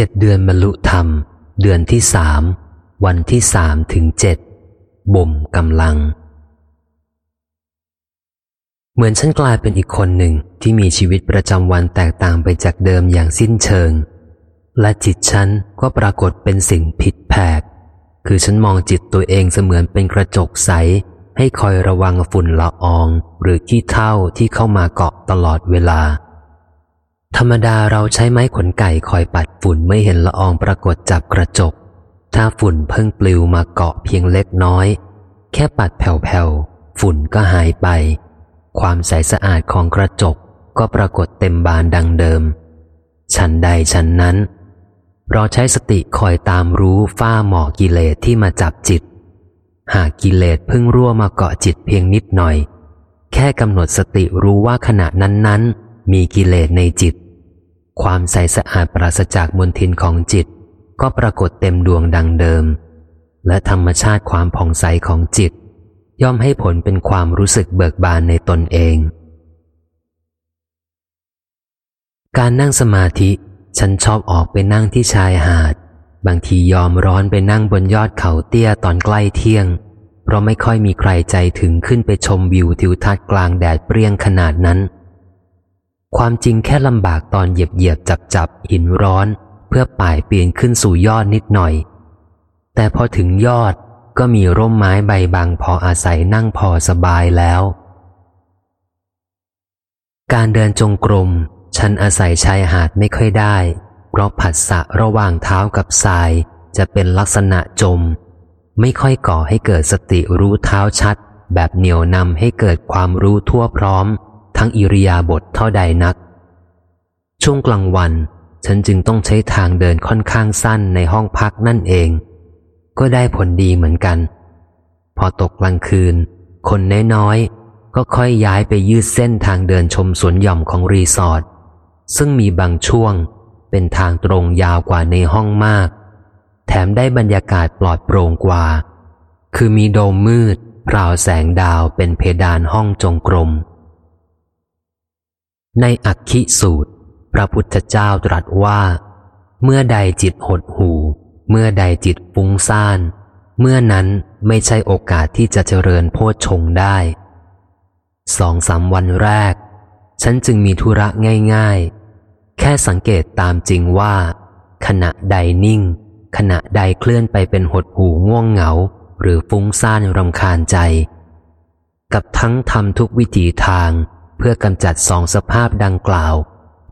จ็ดเดือนบรรลุธรรม เดือนที่สามวันที่สามถึงเจ็ดบ่มกำลัง เหมือนฉันกลายเป็นอีกคนหนึ่งที่มีชีวิตประจำวันแตกต่างไปจากเดิมอย่างสิ้นเชิง และจิตฉันก็ปรากฏเป็นสิ่งผิดแผก คือฉันมองจิตตัวเองเสมือนเป็นกระจกใส ให้คอยระวังฝุ่นละออง หรือขี้เท่าที่เข้ามาเกาะตลอดเวลา ธรรมดาเราใช้ไม้ขนไก่คอยปัดฝุ่นไม่เห็นละอองปรากฏจับกระจก ถ้าฝุ่นเพิ่งปลิวมาเกาะเพียงเล็กน้อย แค่ปัดแผ่วๆ ฝุ่นก็หายไป ความใสสะอาดของกระจกก็ปรากฏเต็มบานดังเดิม ฉันใดฉันนั้น เราใช้สติคอยตามรู้ฝ้าหมอกกิเลสที่มาจับจิต หากกิเลสเพิ่งรั่วมาเกาะจิตเพียงนิดหน่อย แค่กำหนดสติรู้ว่าขณะนั้นๆ มีกิเลสในจิต ความใสสะอาดปราศจากมลทินของจิต ก็ปรากฏเต็มดวงดังเดิม และธรรมชาติความผ่องใสของจิต ย่อมให้ผลเป็นความรู้สึกเบิกบานในตนเอง การนั่งสมาธิ ฉันชอบออกไปนั่งที่ชายหาด บางทียอมร้อนไปนั่งบนยอดเขาเตี้ยตอนใกล้เที่ยงเพราะไม่ค่อยมีใครใจถึงขึ้นไปชมวิวทิวทัศน์กลางแดดเปรี้ยงขนาดนั้น ความจริงแค่ลำบากตอนเหยียบเหยียบจับจับหินร้อน เพื่อป่ายเปลี่ยนขึ้นสู่ยอดนิดหน่อย แต่พอถึงยอดก็มีร่มไม้ใบบางพออาศัยนั่งพอสบายแล้ว การเดินจงกรมฉันอาศัยชายหาดไม่ค่อยได้ เพราะผัสสะระหว่างเท้ากับทรายจะเป็นลักษณะจม ไม่ค่อยก่อให้เกิดสติรู้เท้าชัด แบบเหนียวนำให้เกิดความรู้ทั่วพร้อม ทั้งอิริยาบถเท่าใดนัก ช่วงกลางวัน ฉันจึงต้องใช้ทางเดินค่อนข้างสั้นในห้องพักนั่นเอง ก็ได้ผลดีเหมือนกัน พอตกกลางคืน คนน้อยๆ ก็ค่อยย้ายไปยืดเส้นทางเดินชมสวนหย่อมของรีสอร์ทซึ่งมีบางช่วงเป็นทางตรงยาวกว่าในห้องมาก แถมได้บรรยากาศปลอดโปร่งกว่า คือมีโดมมืดพราวแสงดาวเป็นเพดานห้องจงกรม ในอักขิสูตร พระพุทธเจ้าตรัสว่า เมื่อใดจิตหดหูเมื่อใดจิตฟุ้งซ่าน เมื่อนั้นไม่ใช่โอกาสที่จะเจริญโพชฌงได้ สองสามวันแรก ฉันจึงมีธุระง่าย ๆ แค่สังเกตตามจริงว่า ขณะใดนิ่ง ขณะใดเคลื่อนไปเป็นหดหูง่วงเหงา หรือฟุ้งซ่านรำคาญใจ กับทั้งทำทุกวิถีทาง เพื่อกำจัดสองสภาพดังกล่าว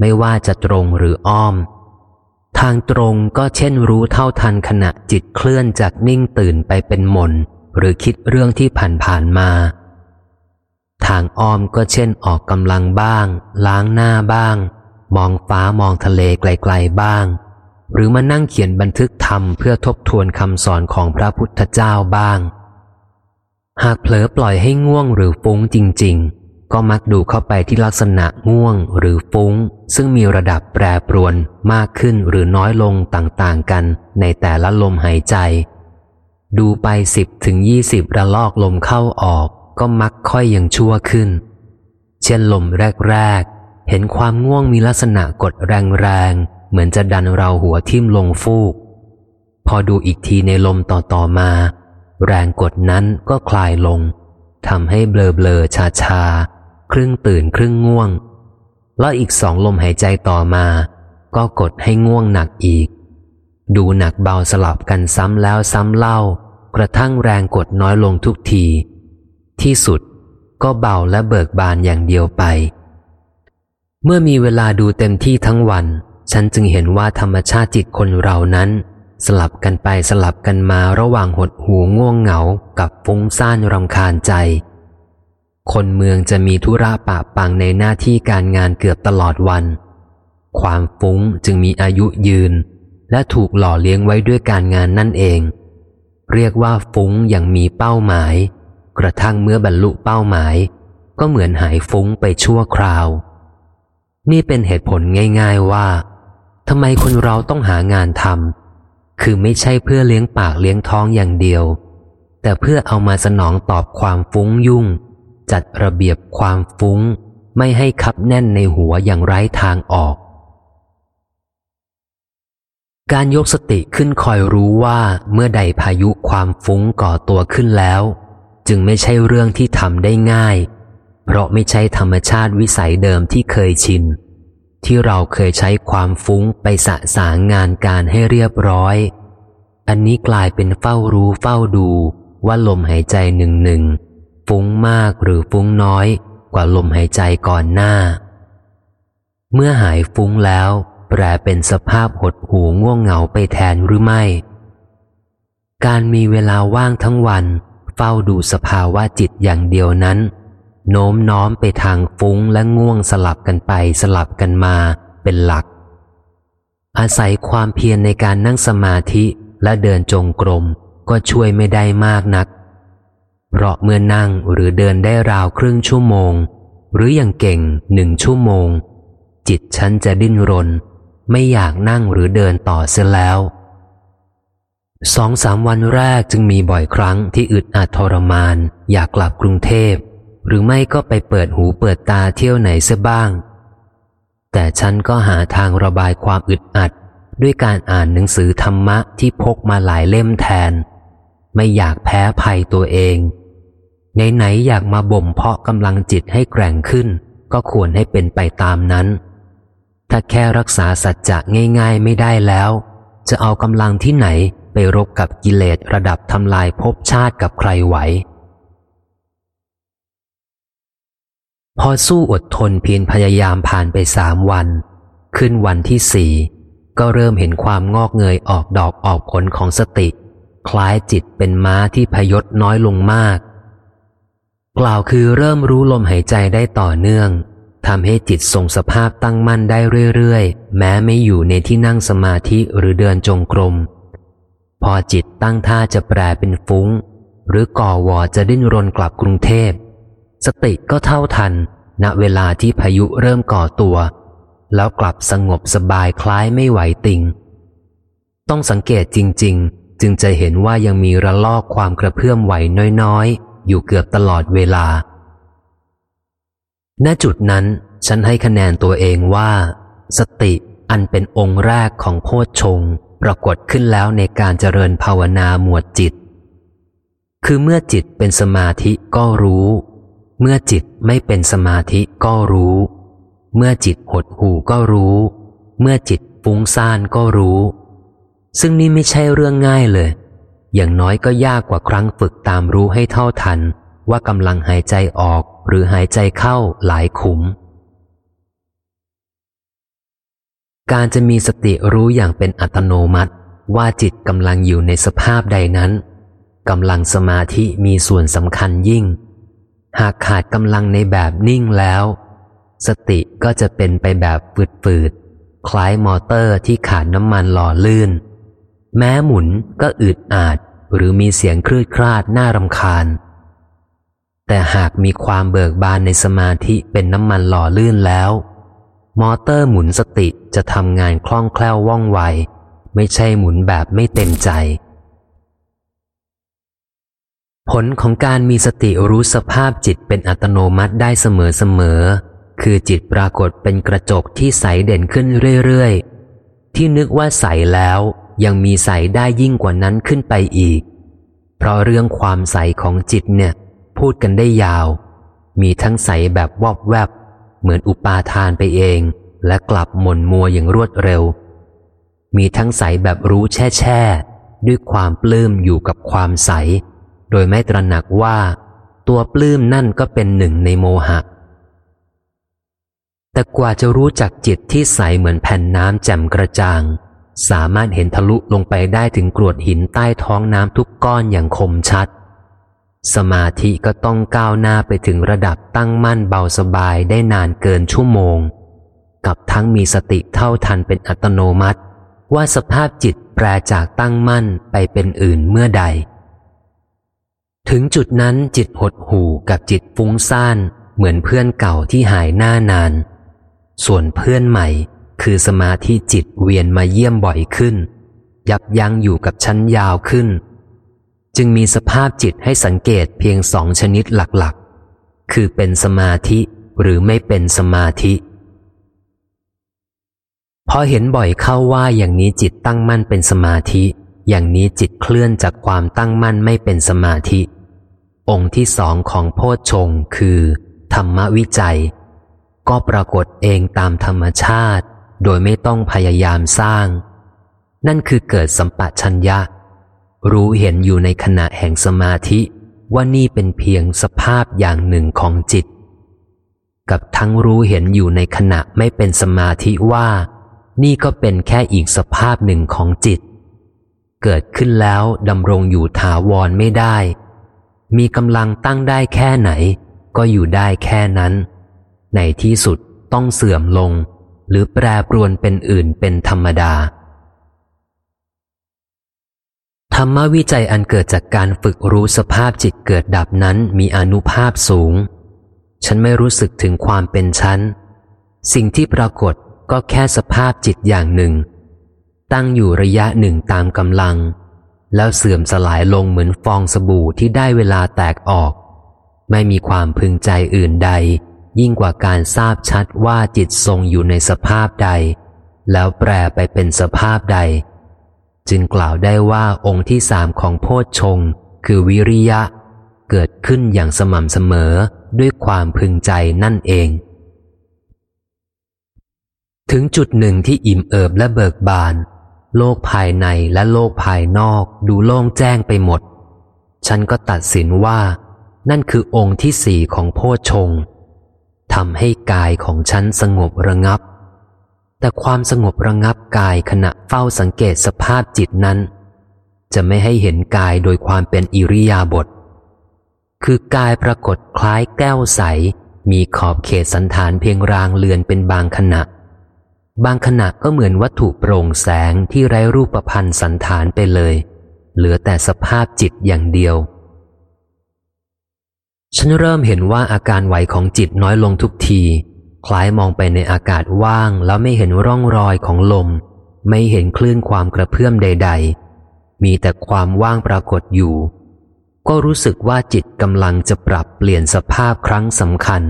ไม่ว่าจะตรงหรืออ้อม ทางตรงก็เช่นรู้เท่าทันขณะจิตเคลื่อนจากนิ่งตื่นไปเป็นหมนหรือคิดเรื่องที่ผ่านผ่านมา ทางอ้อมก็เช่นออกกำลังบ้าง ล้างหน้าบ้าง มองฟ้ามองทะเลไกลๆบ้าง หรือมานั่งเขียนบันทึกธรรมเพื่อทบทวนคำสอนของพระพุทธเจ้าบ้าง หากเผลอปล่อยให้ง่วงหรือฟุ้งจริง ๆ ก็มักดูเข้าไปที่ลักษณะง่วงหรือฟุ้ง ซึ่งมีระดับแปรปรวนมากขึ้นหรือน้อยลงต่างๆกันในแต่ละลมหายใจ ดูไปสิบถึงยี่สิบระลอกลมเข้าออก ก็มักค่อยยังชั่วขึ้น เช่นลมแรก ๆ เห็นความง่วงมีลักษณะกดแรงๆ เหมือนจะดันเราหัวทิ่มลงฟูก พอดูอีกทีในลมต่อๆมา แรงกดนั้นก็คลายลงทำให้เบลอเบลอชาชา ครึ่งตื่นครึ่งง่วง แล้วอีกสองลมหายใจต่อมา ก็กดให้ง่วงหนักอีก ดูหนักเบาสลับกันซ้ำแล้วซ้ำเล่า กระทั่งแรงกดน้อยลงทุกที ที่สุดก็เบาและเบิกบานอย่างเดียวไป เมื่อมีเวลาดูเต็มที่ทั้งวัน ฉันจึงเห็นว่าธรรมชาติจิตคนเรานั้น สลับกันไปสลับกันมาระหว่างหดหูง่วงเหงากับฟุ้งซ่านรำคาญใจ คนเมืองจะมีธุระปะปังในหน้าที่การงานเกือบตลอดวัน ความฟุ้งจึงมีอายุยืน และถูกหล่อเลี้ยงไว้ด้วยการงานนั่นเอง เรียกว่าฟุ้งอย่างมีเป้าหมาย กระทั่งเมื่อบรรลุเป้าหมาย ก็เหมือนหายฟุ้งไปชั่วคราว นี่เป็นเหตุผลง่าย ๆว่าทำไมคนเราต้องหางานทำคือไม่ใช่เพื่อเลี้ยงปากเลี้ยงท้องอย่างเดียว แต่เพื่อเอามาสนองตอบความฟุ้งยุ่ง จัดระเบียบความฟุ้ง ไม่ให้คับแน่นในหัวอย่างไร้ทางออก การยกสติขึ้นคอยรู้ว่าเมื่อใดพายุความฟุ้งก่อตัวขึ้นแล้ว จึงไม่ใช่เรื่องที่ทำได้ง่าย เพราะไม่ใช่ธรรมชาติวิสัยเดิมที่เคยชิน ที่เราเคยใช้ความฟุ้งไปสะสางงานการให้เรียบร้อย อันนี้กลายเป็นเฝ้ารู้เฝ้าดูว่าลมหายใจหนึ่งหนึ่ง ฟุ้งมากหรือฟุ้งน้อยกว่าลมหายใจก่อนหน้า เมื่อหายฟุ้งแล้ว แปลเป็นสภาพหดหูง่วงเหงาไปแทนหรือไม่ การมีเวลาว่างทั้งวัน เฝ้าดูสภาวะจิตอย่างเดียวนั้น โน้มน้อมไปทางฟุ้งและง่วงสลับกันไปสลับกันมาเป็นหลัก อาศัยความเพียรในการนั่งสมาธิและเดินจงกรมก็ช่วยไม่ได้มากนัก เพราะเมื่อนั่งหรือเดินได้ราวครึ่งชั่วโมง หรืออย่างเก่งหนึ่งชั่วโมง จิตฉันจะดิ้นรน ไม่อยากนั่งหรือเดินต่อเสียแล้วสองสามวันแรกจึงมีบ่อยครั้งที่อึดอัดทรมาน อยากกลับกรุงเทพ หรือไม่ก็ไปเปิดหูเปิดตาเที่ยวไหนเสียบ้าง แต่ฉันก็หาทางระบายความอึดอัด ด้วยการอ่านหนังสือธรรมะที่พกมาหลายเล่มแทน ไม่อยากแพ้ภัยตัวเอง ไหนๆอยากมาบ่มเพาะกำลังจิตให้แกร่งขึ้น ก็ควรให้เป็นไปตามนั้น ถ้าแค่รักษาสัจจะง่ายๆไม่ได้แล้ว จะเอากำลังที่ไหนไปรบกับกิเลสระดับทำลายภพชาติกับใครไหว พอสู้อดทนเพียรพยายามผ่านไปสามวัน ขึ้นวันที่สี่ก็เริ่มเห็นความงอกเงยออกดอกออกผลของสติ คล้ายจิตเป็นม้าที่พยศน้อยลงมาก กล่าวคือเริ่มรู้ลมหายใจได้ต่อเนื่องทำให้จิตทรงสภาพตั้งมั่นได้เรื่อยๆ แม้ไม่อยู่ในที่นั่งสมาธิหรือเดินจงกรม พอจิตตั้งท่าจะแปรเป็นฟุ้ง หรือก่อวอจะดิ้นรนกลับกรุงเทพ สติก็เท่าทัน ณเวลาที่พายุเริ่มก่อตัว แล้วกลับสงบสบายคล้ายไม่ไหวติง ต้องสังเกตจริง ๆ จึงจะเห็นว่ายังมีระลอกความกระเพื่อมไหวน้อยๆ อยู่เกือบตลอดเวลา ณจุดนั้นฉันให้คะแนนตัวเองว่า สติอันเป็นองค์แรกของโพชฌงปรากฏขึ้นแล้วในการเจริญภาวนาหมวดจิต คือเมื่อจิตเป็นสมาธิก็รู้ เมื่อจิตไม่เป็นสมาธิก็รู้ เมื่อจิตหดหูก็รู้ เมื่อจิตฟุ้งซ่านก็รู้ ซึ่งนี่ไม่ใช่เรื่องง่ายเลย อย่างน้อยก็ยากกว่าครั้งฝึกตามรู้ให้เท่าทัน ว่ากำลังหายใจออกหรือหายใจเข้าหลายขุม การจะมีสติรู้อย่างเป็นอัตโนมัติ ว่าจิตกำลังอยู่ในสภาพใดนั้นกำลังสมาธิมีส่วนสำคัญยิ่ง หากขาดกำลังในแบบนิ่งแล้ว สติก็จะเป็นไปแบบฝืดๆคล้ายมอเตอร์ที่ขาดน้ำมันหล่อลื่น แม้หมุนก็อึดอาดหรือมีเสียงคลืดคลาดน่ารำคาญ แต่หากมีความเบิกบานในสมาธิเป็นน้ำมันหล่อลื่นแล้ว มอเตอร์หมุนสติจะทำงานคล่องแคล่วว่องไว ไม่ใช่หมุนแบบไม่เต็มใจ ผลของการมีสติรู้สภาพจิตเป็นอัตโนมัติได้เสมอๆ คือจิตปรากฏเป็นกระจกที่ใสเด่นขึ้นเรื่อยๆ ที่นึกว่าใสแล้ว ยังมีใสได้ยิ่งกว่านั้นขึ้นไปอีก เพราะเรื่องความใสของจิตเนี่ย พูดกันได้ยาว มีทั้งใสแบบวอบแวบ เหมือนอุปาทานไปเอง และกลับหม่นมัวอย่างรวดเร็ว มีทั้งใสแบบรู้แช่แช่ด้วยความปลื้มอยู่กับความใส โดยไม่ตระหนักว่า ตัวปลื้มนั่นก็เป็นหนึ่งในโมหะ แต่กว่าจะรู้จักจิตที่ใสเหมือนแผ่นน้ำแจ่มกระจ่าง สามารถเห็นทะลุลงไปได้ถึงกรวดหินใต้ท้องน้ำทุกก้อนอย่างคมชัด สมาธิก็ต้องก้าวหน้าไปถึงระดับตั้งมั่นเบาสบายได้นานเกินชั่วโมง กับทั้งมีสติเท่าทันเป็นอัตโนมัติ ว่าสภาพจิตแปรจากตั้งมั่นไปเป็นอื่นเมื่อใด ถึงจุดนั้นจิตหดหู่กับจิตฟุ้งซ่านเหมือนเพื่อนเก่าที่หายหน้านาน ส่วนเพื่อนใหม่ คือสมาธิจิตเวียนมาเยี่ยมบ่อยขึ้น ยับยั้งอยู่กับชั้นยาวขึ้น จึงมีสภาพจิตให้สังเกตเพียงสองชนิดหลักๆ คือเป็นสมาธิหรือไม่เป็นสมาธิพอเห็นบ่อยเข้าว่าอย่างนี้จิตตั้งมั่นเป็นสมาธิ อย่างนี้จิตเคลื่อนจากความตั้งมั่นไม่เป็นสมาธิ องค์ที่สองของโพชฌงคือ ธรรมวิจัย ก็ปรากฏเองตามธรรมชาติ โดยไม่ต้องพยายามสร้าง นั่นคือเกิดสัมปชัญญะ รู้เห็นอยู่ในขณะแห่งสมาธิว่านี่เป็นเพียงสภาพอย่างหนึ่งของจิต กับทั้งรู้เห็นอยู่ในขณะไม่เป็นสมาธิว่า นี่ก็เป็นแค่อีกสภาพหนึ่งของจิต เกิดขึ้นแล้วดำรงอยู่ถาวรไม่ได้ มีกำลังตั้งได้แค่ไหน ก็อยู่ได้แค่นั้น ในที่สุดต้องเสื่อมลง หรือแปรปรวนเป็นอื่นเป็นธรรมดา ธรรมวิจัยอันเกิดจากการฝึกรู้สภาพจิตเกิดดับนั้นมีอนุภาพสูง ฉันไม่รู้สึกถึงความเป็นฉัน สิ่งที่ปรากฏก็แค่สภาพจิตอย่างหนึ่ง ตั้งอยู่ระยะหนึ่งตามกำลัง แล้วเสื่อมสลายลงเหมือนฟองสบู่ที่ได้เวลาแตกออก ไม่มีความพึงใจอื่นใด ยิ่งกว่าการทราบชัดว่าจิตทรงอยู่ในสภาพใด แล้วแปรไปเป็นสภาพใด จึงกล่าวได้ว่าองค์ที่สามของโพชฌงคือวิริยะ เกิดขึ้นอย่างสม่ำเสมอด้วยความพึงใจนั่นเอง ถึงจุดหนึ่งที่อิ่มเอิบและเบิกบาน โลกภายในและโลกภายนอกดูโล่งแจ้งไปหมด ฉันก็ตัดสินว่า นั่นคือองค์ที่สี่ของโพชง ทำให้กายของฉันสงบระงับ แต่ความสงบระงับกายขณะเฝ้าสังเกตสภาพจิตนั้น จะไม่ให้เห็นกายโดยความเป็นอิริยาบถคือกายปรากฏคล้ายแก้วใส มีขอบเขตสันฐานเพียงรางเลือนเป็นบางขณะ บางขณะก็เหมือนวัตถุโปร่งแสงที่ไร้รูปพันธ์สันฐานไปเลย เหลือแต่สภาพจิตอย่างเดียว ฉันเริ่มเห็นว่าอาการไหวของจิตน้อยลงทุกที คล้ายมองไปในอากาศว่างแล้วไม่เห็นร่องรอยของลม ไม่เห็นคลื่นความกระเพื่อมใด ๆ มีแต่ความว่างปรากฏอยู่ ก็รู้สึกว่าจิตกำลังจะปรับเปลี่ยนสภาพครั้งสำคัญ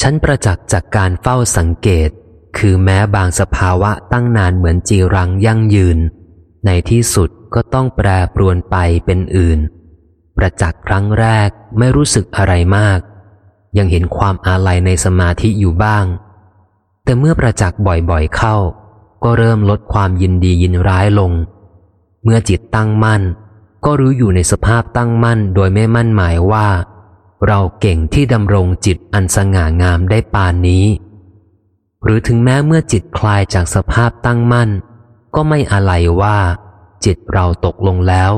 ฉันประจักษ์จากการเฝ้าสังเกต คือแม้บางสภาวะตั้งนานเหมือนจีรังยั่งยืน ในที่สุดก็ต้องแปรปรวนไปเป็นอื่น ประจักษ์ครั้งแรกไม่รู้สึกอะไรมาก ยังเห็นความอาลัยในสมาธิอยู่บ้าง แต่เมื่อประจักษ์บ่อยๆเข้า ก็เริ่มลดความยินดียินร้ายลง เมื่อจิตตั้งมั่น ก็รู้อยู่ในสภาพตั้งมั่นโดยไม่มั่นหมายว่า เราเก่งที่ดำรงจิตอันสง่างามได้ปานนี้ หรือถึงแม้เมื่อจิตคลายจากสภาพตั้งมั่น ก็ไม่อะไรว่า จิตเราตกลงแล้ว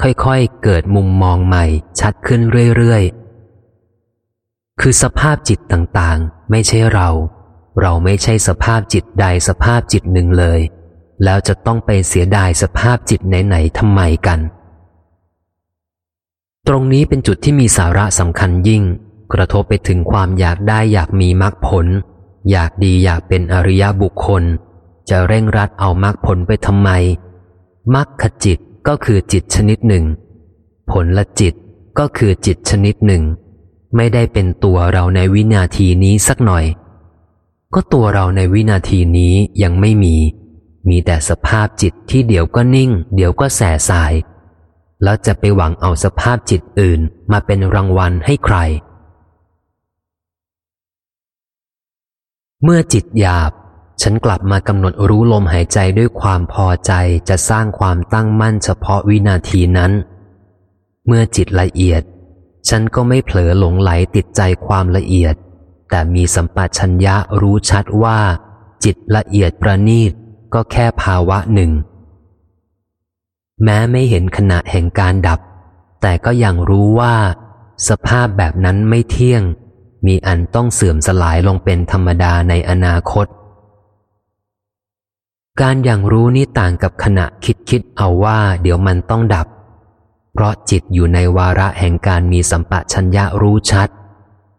ค่อยๆ เกิดมุมมองใหม่ชัดขึ้นเรื่อยๆ คือสภาพจิตต่างๆ ไม่ใช่เรา เราไม่ใช่สภาพจิตใดสภาพจิตหนึ่งเลย แล้วจะต้องไปเสียดายสภาพจิตไหนๆทำไมกัน ตรงนี้เป็นจุดที่มีสาระสำคัญยิ่ง กระทบไปถึงความอยากได้อยากมีมรรคผล อยากดีอยากเป็นอริยบุคคล จะเร่งรัดเอามรรคผลไปทำไมมรรคจิต ก็คือจิตชนิดหนึ่ง ผลละจิตก็คือจิตชนิดหนึ่ง ไม่ได้เป็นตัวเราในวินาทีนี้สักหน่อย ก็ตัวเราในวินาทีนี้ยังไม่มี มีแต่สภาพจิตที่เดี๋ยวก็นิ่ง เดี๋ยวก็แสสาย แล้วจะไปหวังเอาสภาพจิตอื่นมาเป็นรางวัลให้ใคร เมื่อจิตหยาบ ฉันกลับมากำหนดรู้ลมหายใจด้วยความพอใจจะสร้างความตั้งมั่นเฉพาะวินาทีนั้น เมื่อจิตละเอียด ฉันก็ไม่เผลอหลงไหลติดใจความละเอียด แต่มีสัมปชัญญะรู้ชัดว่า จิตละเอียดประณีตก็แค่ภาวะหนึ่ง แม้ไม่เห็นขณะแห่งการดับ แต่ก็ยังรู้ว่า สภาพแบบนั้นไม่เที่ยง มีอันต้องเสื่อมสลายลงเป็นธรรมดาในอนาคต การอย่างรู้นี้ต่างกับขณะคิดคิดเอาว่าเดี๋ยวมันต้องดับ เพราะจิตอยู่ในวาระแห่งการมีสัมปะชัญญะรู้ชัด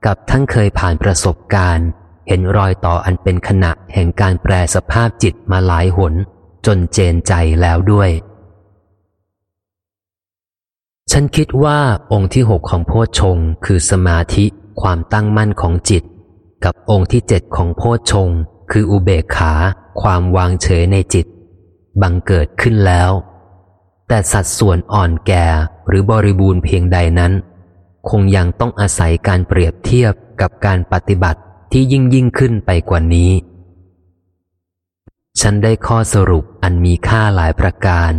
กับทั้งเคยผ่านประสบการณ์ เห็นรอยต่ออันเป็นขณะแห่งการแปลสภาพจิตมาหลายหน จนเจนใจแล้วด้วย ฉันคิดว่าองค์ที่หกของโพชงคือสมาธิความตั้งมั่นของจิต กับองค์ที่เจ็ดของโพชงคืออุเบกขา ความวางเฉยในจิต บังเกิดขึ้นแล้ว แต่สัดส่วนอ่อนแก่หรือบริบูรณ์เพียงใดนั้น คงยังต้องอาศัยการเปรียบเทียบกับการปฏิบัติที่ยิ่งยิ่งขึ้นไปกว่านี้ ฉันได้ข้อสรุปอันมีค่าหลายประการ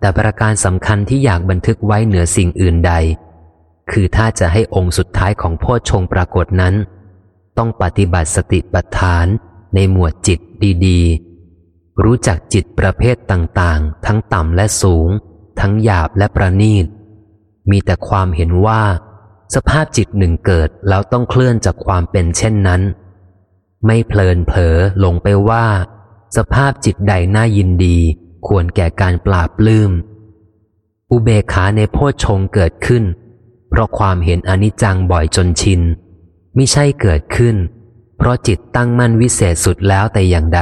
แต่ประการสำคัญที่อยากบันทึกไว้เหนือสิ่งอื่นใด คือถ้าจะให้องค์สุดท้ายของพ่อชงปรากฏนั้น ต้องปฏิบัติสติปัฏฐาน ในหมวดจิตดีๆ รู้จักจิตประเภทต่างๆ ทั้งต่ำและสูง ทั้งหยาบและประณีต มีแต่ความเห็นว่า สภาพจิตหนึ่งเกิดแล้วต้องเคลื่อนจากความเป็นเช่นนั้น ไม่เพลินเผลอหลงไปว่า สภาพจิตใดน่ายินดี ควรแก่การปราบลืม อุเบกขาในโพชฌงเกิดขึ้น เพราะความเห็นอนิจจังบ่อยจนชินมิใช่เกิดขึ้น เพราะจิตตั้งมั่นวิเศษสุดแล้วแต่อย่างใด